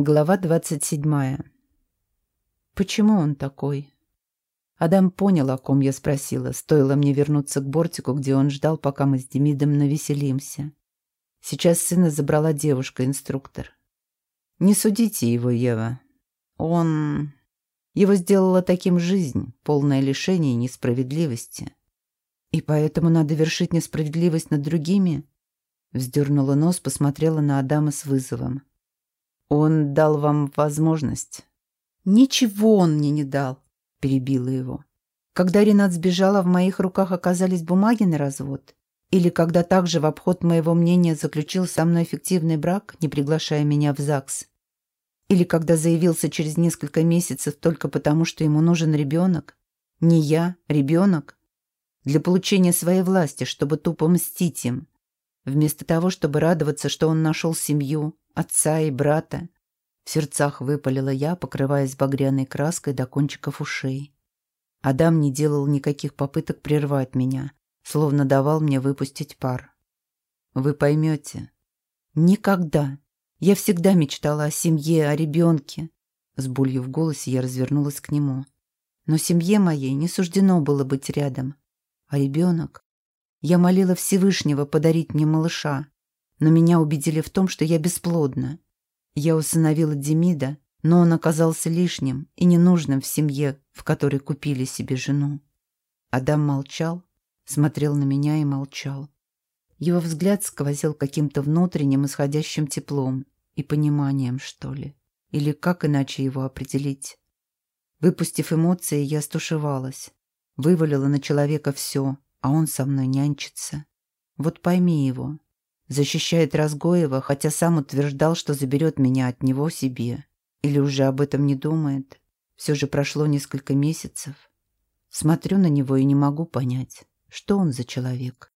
Глава двадцать седьмая. Почему он такой? Адам понял, о ком я спросила. Стоило мне вернуться к бортику, где он ждал, пока мы с Демидом навеселимся. Сейчас сына забрала девушка-инструктор. Не судите его, Ева. Он... Его сделала таким жизнь, полная лишений и несправедливости. И поэтому надо вершить несправедливость над другими? Вздернула нос, посмотрела на Адама с вызовом. Он дал вам возможность. Ничего он мне не дал, перебила его. Когда Ренат сбежала, в моих руках оказались бумаги на развод? Или когда также в обход моего мнения заключил со мной эффективный брак, не приглашая меня в ЗАГС? Или когда заявился через несколько месяцев только потому, что ему нужен ребенок? Не я, ребенок? Для получения своей власти, чтобы тупо мстить им. Вместо того, чтобы радоваться, что он нашел семью, отца и брата. В сердцах выпалила я, покрываясь багряной краской до кончиков ушей. Адам не делал никаких попыток прервать меня, словно давал мне выпустить пар. Вы поймете. Никогда. Я всегда мечтала о семье, о ребенке. С болью в голосе я развернулась к нему. Но семье моей не суждено было быть рядом. А ребенок? Я молила Всевышнего подарить мне малыша но меня убедили в том, что я бесплодна. Я усыновила Демида, но он оказался лишним и ненужным в семье, в которой купили себе жену. Адам молчал, смотрел на меня и молчал. Его взгляд сквозил каким-то внутренним исходящим теплом и пониманием, что ли. Или как иначе его определить? Выпустив эмоции, я стушевалась. Вывалила на человека все, а он со мной нянчится. Вот пойми его, Защищает Разгоева, хотя сам утверждал, что заберет меня от него себе. Или уже об этом не думает. Все же прошло несколько месяцев. Смотрю на него и не могу понять, что он за человек.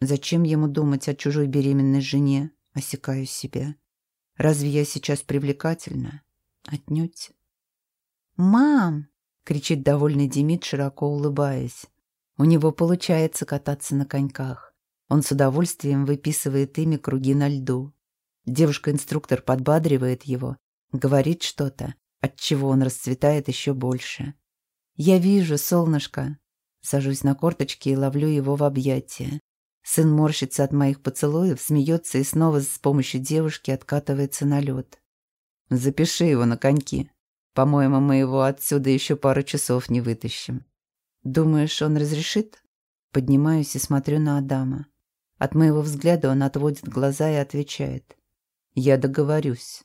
Зачем ему думать о чужой беременной жене? Осекаю себя. Разве я сейчас привлекательна? Отнюдь. «Мам!» — кричит довольный Демид, широко улыбаясь. У него получается кататься на коньках. Он с удовольствием выписывает ими круги на льду. Девушка-инструктор подбадривает его, говорит что-то, от чего он расцветает еще больше. «Я вижу, солнышко!» Сажусь на корточки и ловлю его в объятия. Сын морщится от моих поцелуев, смеется и снова с помощью девушки откатывается на лед. «Запиши его на коньки. По-моему, мы его отсюда еще пару часов не вытащим». «Думаешь, он разрешит?» Поднимаюсь и смотрю на Адама. От моего взгляда он отводит глаза и отвечает. «Я договорюсь».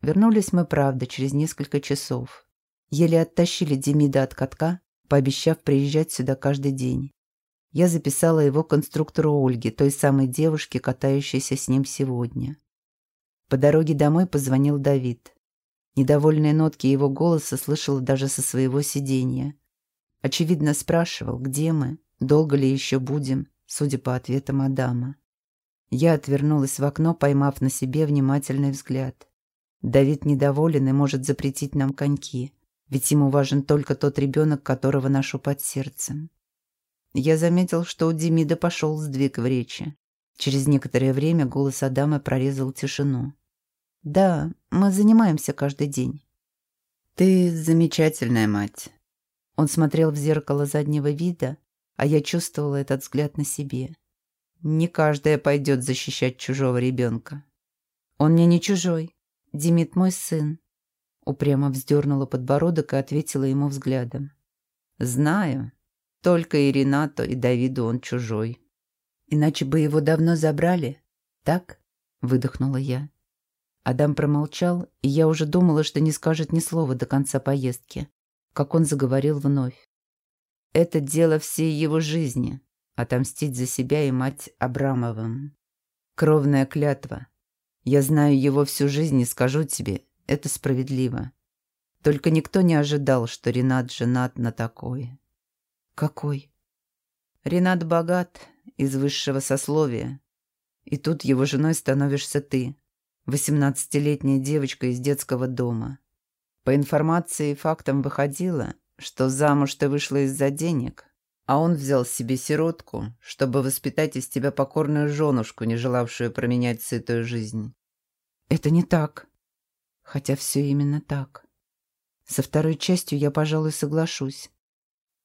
Вернулись мы, правда, через несколько часов. Еле оттащили Демида от катка, пообещав приезжать сюда каждый день. Я записала его конструктору Ольге, той самой девушке, катающейся с ним сегодня. По дороге домой позвонил Давид. Недовольные нотки его голоса слышала даже со своего сиденья. Очевидно, спрашивал, где мы, долго ли еще будем, судя по ответам Адама. Я отвернулась в окно, поймав на себе внимательный взгляд. Давид недоволен и может запретить нам коньки, ведь ему важен только тот ребенок, которого ношу под сердцем. Я заметил, что у Демида пошел сдвиг в речи. Через некоторое время голос Адама прорезал тишину. «Да, мы занимаемся каждый день». «Ты замечательная мать». Он смотрел в зеркало заднего вида, а я чувствовала этот взгляд на себе. Не каждая пойдет защищать чужого ребенка. Он мне не чужой. Димит мой сын. Упрямо вздернула подбородок и ответила ему взглядом. Знаю. Только и Ренату, и Давиду он чужой. Иначе бы его давно забрали. Так? Выдохнула я. Адам промолчал, и я уже думала, что не скажет ни слова до конца поездки, как он заговорил вновь. Это дело всей его жизни — отомстить за себя и мать Абрамовым. Кровная клятва. Я знаю его всю жизнь и скажу тебе, это справедливо. Только никто не ожидал, что Ренат женат на такой. Какой? Ренат богат, из высшего сословия. И тут его женой становишься ты, восемнадцатилетняя девочка из детского дома. По информации и фактам выходило, что замуж ты вышла из-за денег, а он взял себе сиротку, чтобы воспитать из тебя покорную женушку, не желавшую променять сытую жизнь. Это не так. Хотя все именно так. Со второй частью я, пожалуй, соглашусь.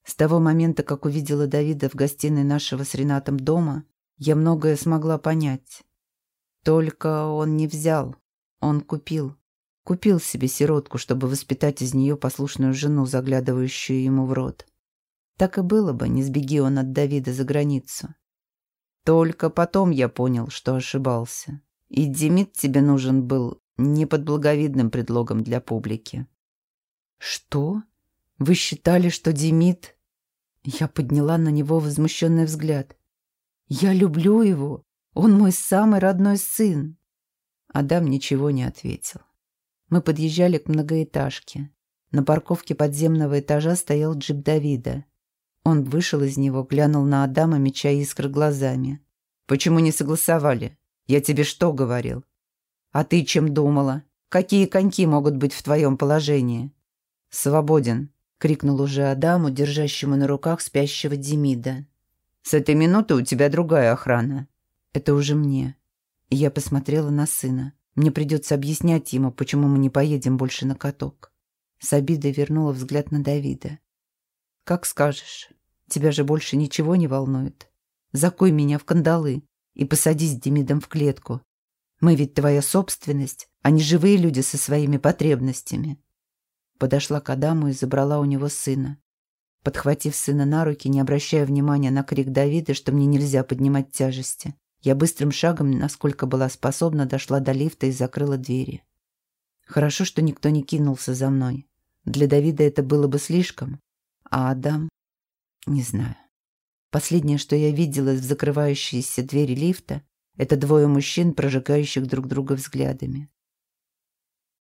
С того момента, как увидела Давида в гостиной нашего с Ренатом дома, я многое смогла понять. Только он не взял, он купил. Купил себе сиротку, чтобы воспитать из нее послушную жену, заглядывающую ему в рот. Так и было бы, не сбеги он от Давида за границу. Только потом я понял, что ошибался. И Демид тебе нужен был не под благовидным предлогом для публики. «Что? Вы считали, что Демид...» Я подняла на него возмущенный взгляд. «Я люблю его. Он мой самый родной сын». Адам ничего не ответил. Мы подъезжали к многоэтажке. На парковке подземного этажа стоял джип Давида. Он вышел из него, глянул на Адама, меча искры глазами. «Почему не согласовали? Я тебе что говорил? А ты чем думала? Какие коньки могут быть в твоем положении?» «Свободен!» — крикнул уже Адаму, держащему на руках спящего Демида. «С этой минуты у тебя другая охрана». «Это уже мне». Я посмотрела на сына. Мне придется объяснять ему, почему мы не поедем больше на каток. С обидой вернула взгляд на Давида. «Как скажешь. Тебя же больше ничего не волнует. Закой меня в кандалы и посади с Демидом в клетку. Мы ведь твоя собственность, а не живые люди со своими потребностями». Подошла к Адаму и забрала у него сына. Подхватив сына на руки, не обращая внимания на крик Давида, что мне нельзя поднимать тяжести, я быстрым шагом, насколько была способна, дошла до лифта и закрыла двери. Хорошо, что никто не кинулся за мной. Для Давида это было бы слишком. А Адам... Не знаю. Последнее, что я видела в закрывающейся двери лифта, это двое мужчин, прожигающих друг друга взглядами.